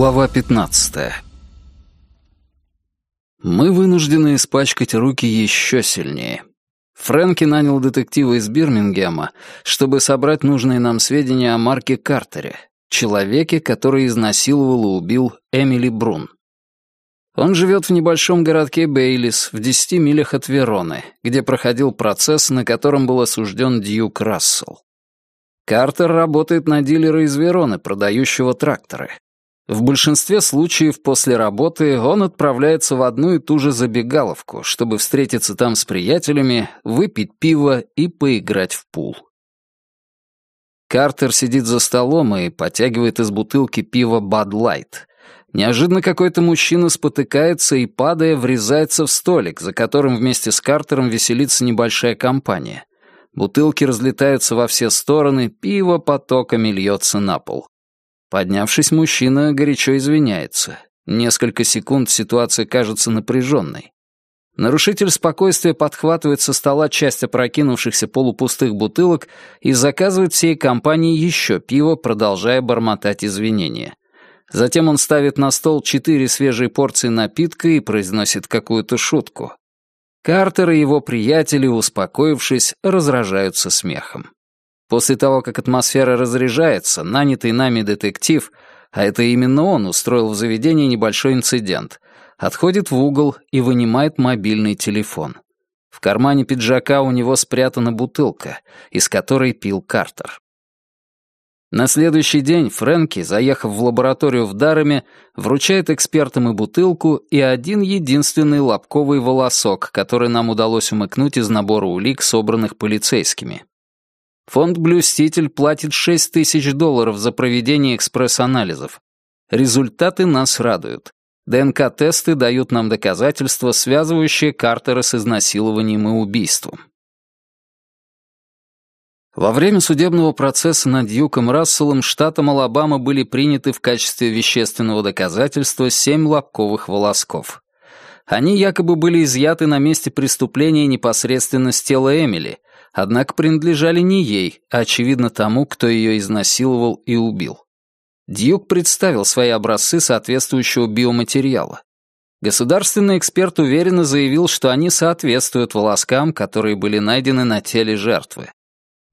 Глава 15 Мы вынуждены испачкать руки еще сильнее. Фрэнки нанял детектива из Бирмингема, чтобы собрать нужные нам сведения о Марке Картере, человеке, который изнасиловал и убил Эмили Брун. Он живет в небольшом городке Бейлис, в десяти милях от Вероны, где проходил процесс, на котором был осужден Дьюк Рассел. Картер работает на дилера из Вероны, продающего тракторы. В большинстве случаев после работы он отправляется в одну и ту же забегаловку, чтобы встретиться там с приятелями, выпить пиво и поиграть в пул. Картер сидит за столом и потягивает из бутылки пива Light. Неожиданно какой-то мужчина спотыкается и, падая, врезается в столик, за которым вместе с Картером веселится небольшая компания. Бутылки разлетаются во все стороны, пиво потоками льется на пол. Поднявшись, мужчина горячо извиняется. Несколько секунд ситуация кажется напряженной. Нарушитель спокойствия подхватывает со стола часть опрокинувшихся полупустых бутылок и заказывает всей компании еще пиво, продолжая бормотать извинения. Затем он ставит на стол четыре свежие порции напитка и произносит какую-то шутку. Картер и его приятели, успокоившись, разражаются смехом. После того, как атмосфера разряжается, нанятый нами детектив, а это именно он устроил в заведении небольшой инцидент, отходит в угол и вынимает мобильный телефон. В кармане пиджака у него спрятана бутылка, из которой пил Картер. На следующий день Фрэнки, заехав в лабораторию в Дарами, вручает экспертам и бутылку, и один единственный лобковый волосок, который нам удалось умыкнуть из набора улик, собранных полицейскими. Фонд «Блюститель» платит 6 тысяч долларов за проведение экспресс-анализов. Результаты нас радуют. ДНК-тесты дают нам доказательства, связывающие Картера с изнасилованием и убийством. Во время судебного процесса над Дьюком Расселом штатом Алабама были приняты в качестве вещественного доказательства семь лобковых волосков. Они якобы были изъяты на месте преступления непосредственно с тела Эмили, однако принадлежали не ей, а, очевидно, тому, кто ее изнасиловал и убил. Дьюк представил свои образцы соответствующего биоматериала. Государственный эксперт уверенно заявил, что они соответствуют волоскам, которые были найдены на теле жертвы.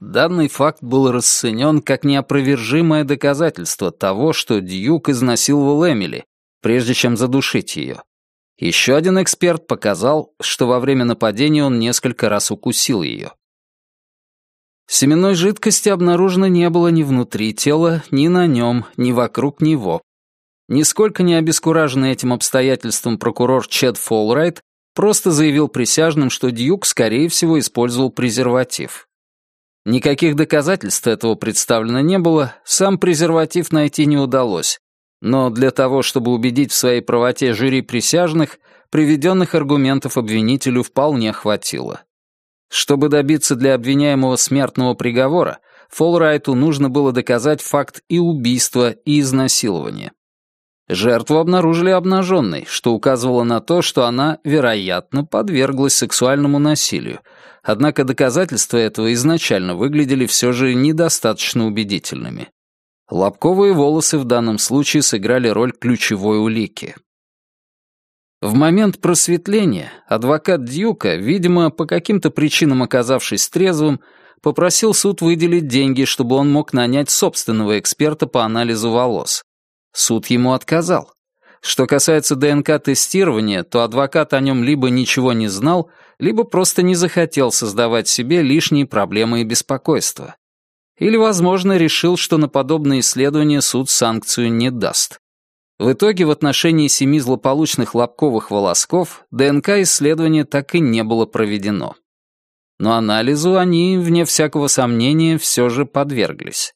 Данный факт был расценен как неопровержимое доказательство того, что Дьюк изнасиловал Эмили, прежде чем задушить ее. Еще один эксперт показал, что во время нападения он несколько раз укусил ее. Семенной жидкости обнаружено не было ни внутри тела, ни на нем, ни вокруг него. Нисколько не обескураженный этим обстоятельством прокурор Чед Фолрайт просто заявил присяжным, что Дьюк, скорее всего, использовал презерватив. Никаких доказательств этого представлено не было, сам презерватив найти не удалось. Но для того, чтобы убедить в своей правоте жюри присяжных, приведенных аргументов обвинителю вполне хватило. Чтобы добиться для обвиняемого смертного приговора, Фолрайту нужно было доказать факт и убийства, и изнасилования. Жертву обнаружили обнаженной, что указывало на то, что она, вероятно, подверглась сексуальному насилию, однако доказательства этого изначально выглядели все же недостаточно убедительными. Лобковые волосы в данном случае сыграли роль ключевой улики. В момент просветления адвокат Дьюка, видимо, по каким-то причинам оказавшись трезвым, попросил суд выделить деньги, чтобы он мог нанять собственного эксперта по анализу волос. Суд ему отказал. Что касается ДНК-тестирования, то адвокат о нем либо ничего не знал, либо просто не захотел создавать себе лишние проблемы и беспокойства. Или, возможно, решил, что на подобное исследование суд санкцию не даст. В итоге в отношении семи злополучных лобковых волосков ДНК-исследование так и не было проведено. Но анализу они, вне всякого сомнения, все же подверглись.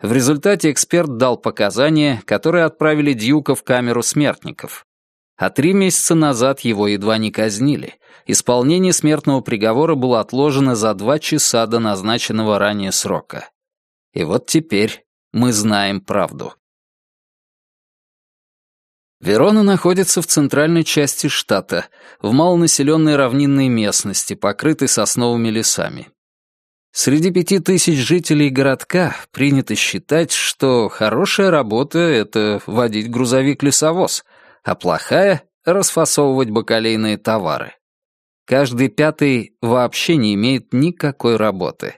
В результате эксперт дал показания, которые отправили Дьюка в камеру смертников. А три месяца назад его едва не казнили. Исполнение смертного приговора было отложено за два часа до назначенного ранее срока. И вот теперь мы знаем правду. Верона находится в центральной части штата, в малонаселенной равнинной местности, покрытой сосновыми лесами. Среди пяти тысяч жителей городка принято считать, что хорошая работа — это водить грузовик-лесовоз, а плохая — расфасовывать бакалейные товары. Каждый пятый вообще не имеет никакой работы.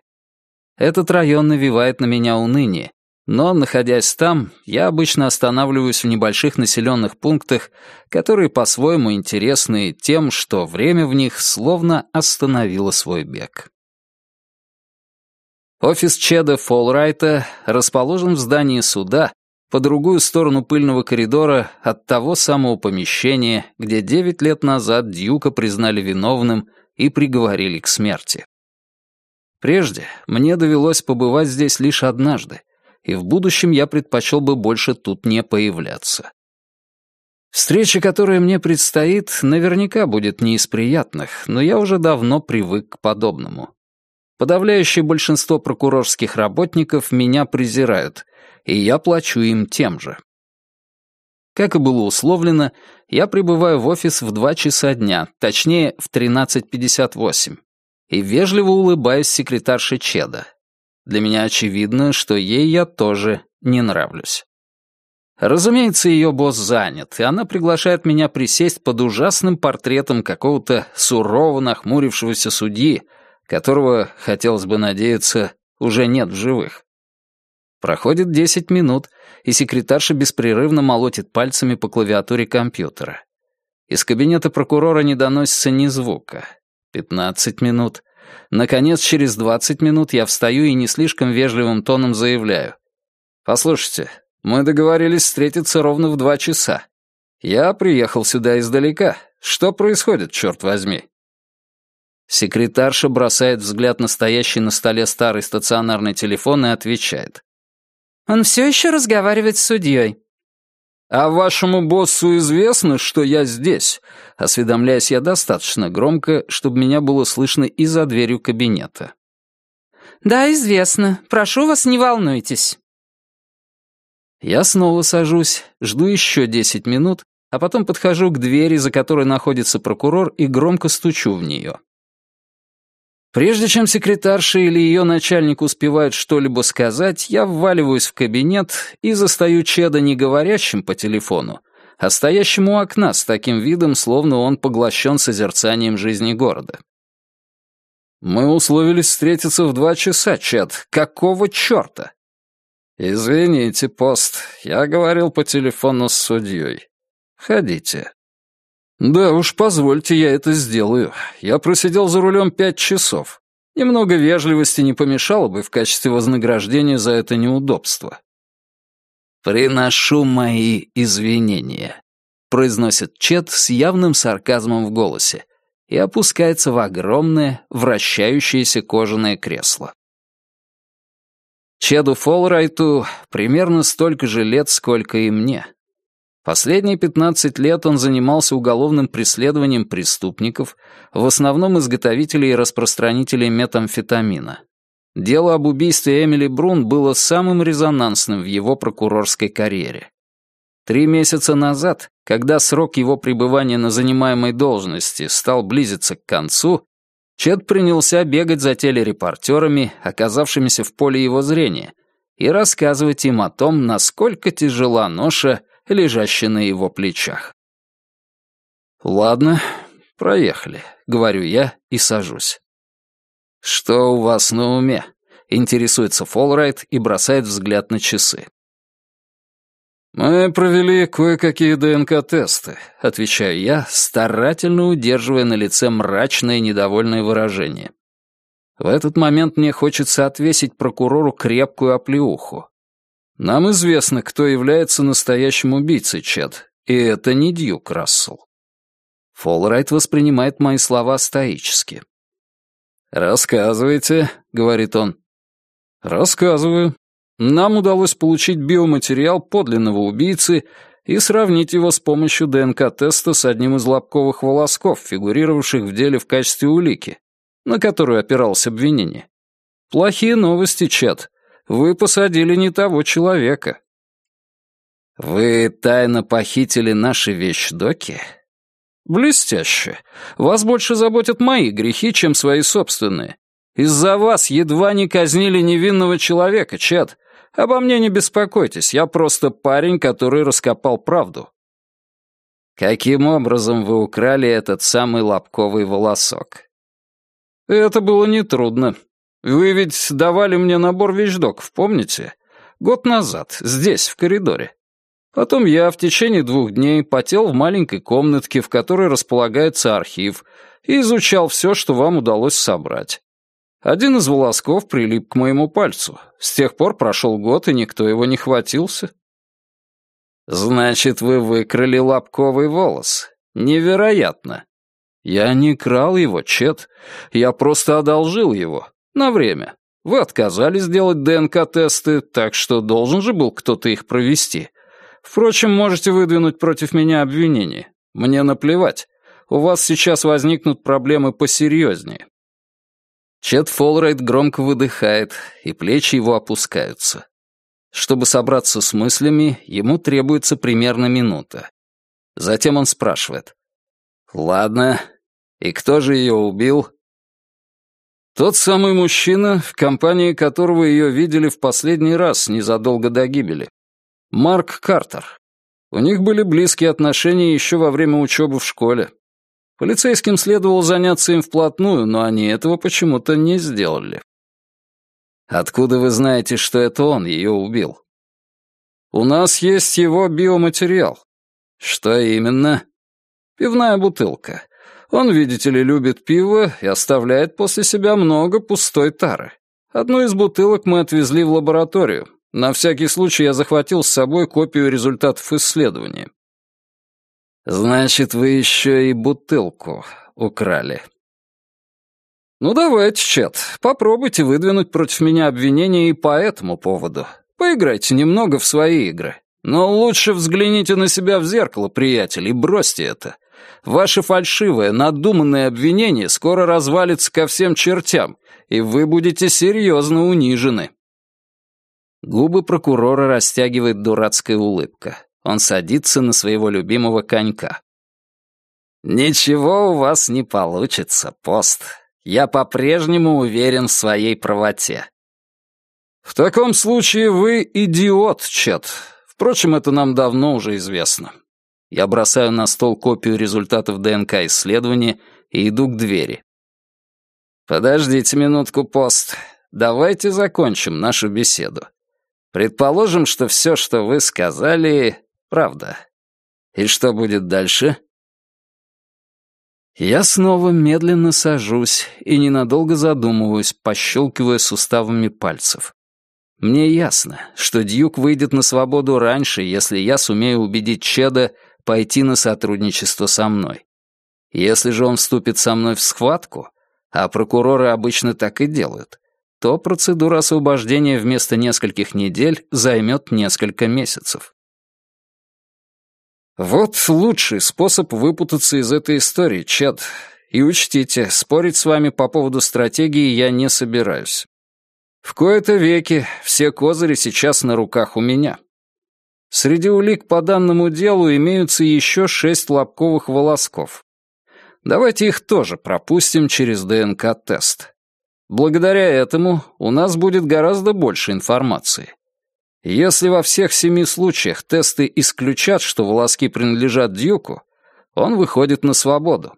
Этот район навевает на меня уныние, но, находясь там, я обычно останавливаюсь в небольших населенных пунктах, которые по-своему интересны тем, что время в них словно остановило свой бег. Офис Чеда Фолрайта расположен в здании суда по другую сторону пыльного коридора от того самого помещения, где девять лет назад Дьюка признали виновным и приговорили к смерти. Прежде мне довелось побывать здесь лишь однажды, и в будущем я предпочел бы больше тут не появляться. Встреча, которая мне предстоит, наверняка будет не из приятных, но я уже давно привык к подобному. Подавляющее большинство прокурорских работников меня презирают, и я плачу им тем же. Как и было условлено, я прибываю в офис в 2 часа дня, точнее, в 13.58, и вежливо улыбаюсь секретарше Чеда. Для меня очевидно, что ей я тоже не нравлюсь. Разумеется, ее босс занят, и она приглашает меня присесть под ужасным портретом какого-то сурово нахмурившегося судьи, которого, хотелось бы надеяться, уже нет в живых. Проходит 10 минут, и секретарша беспрерывно молотит пальцами по клавиатуре компьютера. Из кабинета прокурора не доносится ни звука. 15 минут. Наконец, через 20 минут я встаю и не слишком вежливым тоном заявляю. «Послушайте, мы договорились встретиться ровно в два часа. Я приехал сюда издалека. Что происходит, черт возьми?» Секретарша бросает взгляд на стоящий на столе старый стационарный телефон и отвечает. «Он все еще разговаривает с судьей». «А вашему боссу известно, что я здесь?» Осведомляюсь я достаточно громко, чтобы меня было слышно и за дверью кабинета. «Да, известно. Прошу вас, не волнуйтесь». Я снова сажусь, жду еще десять минут, а потом подхожу к двери, за которой находится прокурор, и громко стучу в нее. Прежде чем секретарша или ее начальник успевают что-либо сказать, я вваливаюсь в кабинет и застаю Чеда не говорящим по телефону, а стоящим у окна с таким видом, словно он поглощен созерцанием жизни города. «Мы условились встретиться в два часа, Чед. Какого черта?» «Извините, пост. Я говорил по телефону с судьей. Ходите». «Да уж, позвольте, я это сделаю. Я просидел за рулем пять часов. Немного вежливости не помешало бы в качестве вознаграждения за это неудобство». «Приношу мои извинения», — произносит Чет с явным сарказмом в голосе и опускается в огромное, вращающееся кожаное кресло. Чеду Фолрайту примерно столько же лет, сколько и мне. Последние 15 лет он занимался уголовным преследованием преступников, в основном изготовителей и распространителей метамфетамина. Дело об убийстве Эмили Брун было самым резонансным в его прокурорской карьере. Три месяца назад, когда срок его пребывания на занимаемой должности стал близиться к концу, Чед принялся бегать за телерепортерами, оказавшимися в поле его зрения, и рассказывать им о том, насколько тяжела ноша, лежащий на его плечах. «Ладно, проехали», — говорю я и сажусь. «Что у вас на уме?» — интересуется Фолрайт и бросает взгляд на часы. «Мы провели кое-какие ДНК-тесты», — отвечаю я, старательно удерживая на лице мрачное недовольное выражение. В этот момент мне хочется отвесить прокурору крепкую оплеуху. Нам известно, кто является настоящим убийцей, Чед, и это не Дьюк Рассел. Фолрайт воспринимает мои слова стоически. «Рассказывайте», — говорит он. «Рассказываю. Нам удалось получить биоматериал подлинного убийцы и сравнить его с помощью ДНК-теста с одним из лобковых волосков, фигурировавших в деле в качестве улики, на которую опиралось обвинение. Плохие новости, Чед. Вы посадили не того человека». «Вы тайно похитили наши вещдоки?» «Блестяще. Вас больше заботят мои грехи, чем свои собственные. Из-за вас едва не казнили невинного человека, Чет. Обо мне не беспокойтесь, я просто парень, который раскопал правду». «Каким образом вы украли этот самый лобковый волосок?» «Это было нетрудно. Вы ведь давали мне набор вещдоков, помните? Год назад, здесь, в коридоре. Потом я в течение двух дней потел в маленькой комнатке, в которой располагается архив, и изучал все, что вам удалось собрать. Один из волосков прилип к моему пальцу. С тех пор прошел год, и никто его не хватился. Значит, вы выкрали лобковый волос. Невероятно. Я не крал его, Чет. Я просто одолжил его. На время. Вы отказались сделать ДНК-тесты, так что должен же был кто-то их провести. Впрочем, можете выдвинуть против меня обвинение. Мне наплевать. У вас сейчас возникнут проблемы посерьезнее. Чет Фолрайт громко выдыхает, и плечи его опускаются. Чтобы собраться с мыслями, ему требуется примерно минута. Затем он спрашивает. «Ладно, и кто же ее убил?» «Тот самый мужчина, в компании которого ее видели в последний раз, незадолго до гибели. Марк Картер. У них были близкие отношения еще во время учебы в школе. Полицейским следовало заняться им вплотную, но они этого почему-то не сделали. Откуда вы знаете, что это он ее убил? У нас есть его биоматериал. Что именно? Пивная бутылка. Он, видите ли, любит пиво и оставляет после себя много пустой тары. Одну из бутылок мы отвезли в лабораторию. На всякий случай я захватил с собой копию результатов исследования. Значит, вы еще и бутылку украли. Ну давайте, Чет, попробуйте выдвинуть против меня обвинения и по этому поводу. Поиграйте немного в свои игры. Но лучше взгляните на себя в зеркало, приятель, и бросьте это. Ваше фальшивое, надуманное обвинение скоро развалится ко всем чертям, и вы будете серьезно унижены. Губы прокурора растягивает дурацкая улыбка. Он садится на своего любимого конька. «Ничего у вас не получится, пост. Я по-прежнему уверен в своей правоте». «В таком случае вы идиот, Чет. Впрочем, это нам давно уже известно». Я бросаю на стол копию результатов ДНК-исследования и иду к двери. «Подождите минутку, пост. Давайте закончим нашу беседу. Предположим, что все, что вы сказали, Правда. И что будет дальше? Я снова медленно сажусь и ненадолго задумываюсь, пощелкивая суставами пальцев. Мне ясно, что Дьюк выйдет на свободу раньше, если я сумею убедить Чеда пойти на сотрудничество со мной. Если же он вступит со мной в схватку, а прокуроры обычно так и делают, то процедура освобождения вместо нескольких недель займет несколько месяцев. Вот лучший способ выпутаться из этой истории, Чад. И учтите, спорить с вами по поводу стратегии я не собираюсь. В кои-то веки все козыри сейчас на руках у меня. Среди улик по данному делу имеются еще шесть лобковых волосков. Давайте их тоже пропустим через ДНК-тест. Благодаря этому у нас будет гораздо больше информации. Если во всех семи случаях тесты исключат, что волоски принадлежат Дьюку, он выходит на свободу.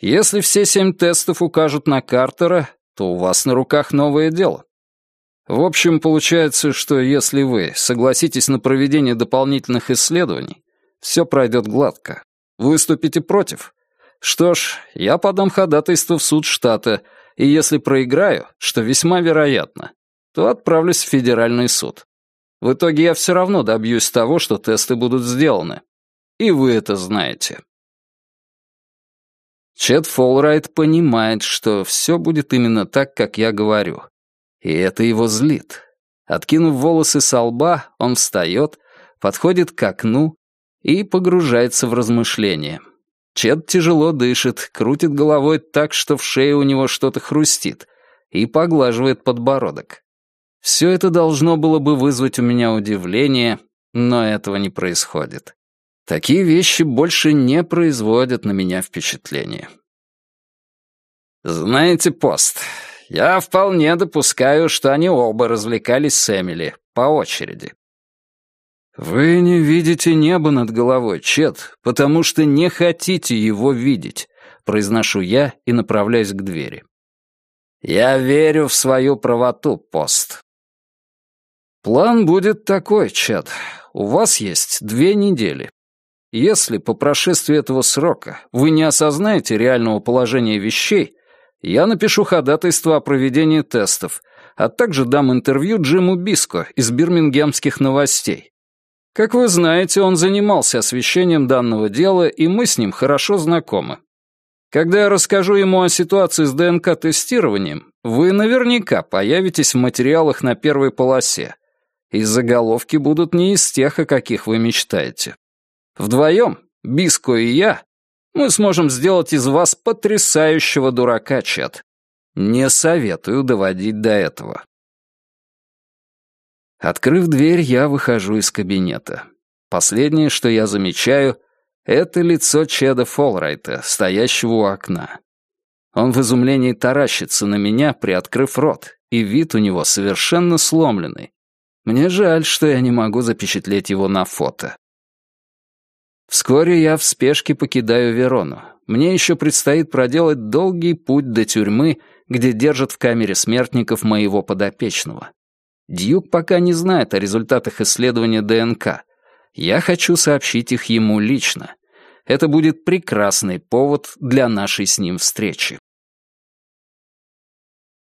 Если все семь тестов укажут на Картера, то у вас на руках новое дело. В общем, получается, что если вы согласитесь на проведение дополнительных исследований, все пройдет гладко. Выступите против? Что ж, я подам ходатайство в суд штата, и если проиграю, что весьма вероятно, то отправлюсь в федеральный суд. В итоге я все равно добьюсь того, что тесты будут сделаны. И вы это знаете. Чет Фолрайт понимает, что все будет именно так, как я говорю. И это его злит. Откинув волосы со лба, он встает, подходит к окну и погружается в размышления. Чет тяжело дышит, крутит головой так, что в шее у него что-то хрустит, и поглаживает подбородок. Все это должно было бы вызвать у меня удивление, но этого не происходит. Такие вещи больше не производят на меня впечатления. Знаете, пост, Я вполне допускаю, что они оба развлекались с Эмили по очереди. «Вы не видите небо над головой, Чет, потому что не хотите его видеть», — произношу я и направляюсь к двери. «Я верю в свою правоту, пост». «План будет такой, Чет. У вас есть две недели. Если по прошествии этого срока вы не осознаете реального положения вещей, я напишу ходатайство о проведении тестов, а также дам интервью Джиму Биско из бирмингемских новостей. Как вы знаете, он занимался освещением данного дела, и мы с ним хорошо знакомы. Когда я расскажу ему о ситуации с ДНК-тестированием, вы наверняка появитесь в материалах на первой полосе, и заголовки будут не из тех, о каких вы мечтаете. Вдвоем, Биско и я, мы сможем сделать из вас потрясающего дурака, Чет. Не советую доводить до этого. Открыв дверь, я выхожу из кабинета. Последнее, что я замечаю, это лицо Чеда Фолрайта, стоящего у окна. Он в изумлении таращится на меня, приоткрыв рот, и вид у него совершенно сломленный. Мне жаль, что я не могу запечатлеть его на фото. Вскоре я в спешке покидаю Верону. Мне еще предстоит проделать долгий путь до тюрьмы, где держат в камере смертников моего подопечного. Дьюк пока не знает о результатах исследования ДНК. Я хочу сообщить их ему лично. Это будет прекрасный повод для нашей с ним встречи.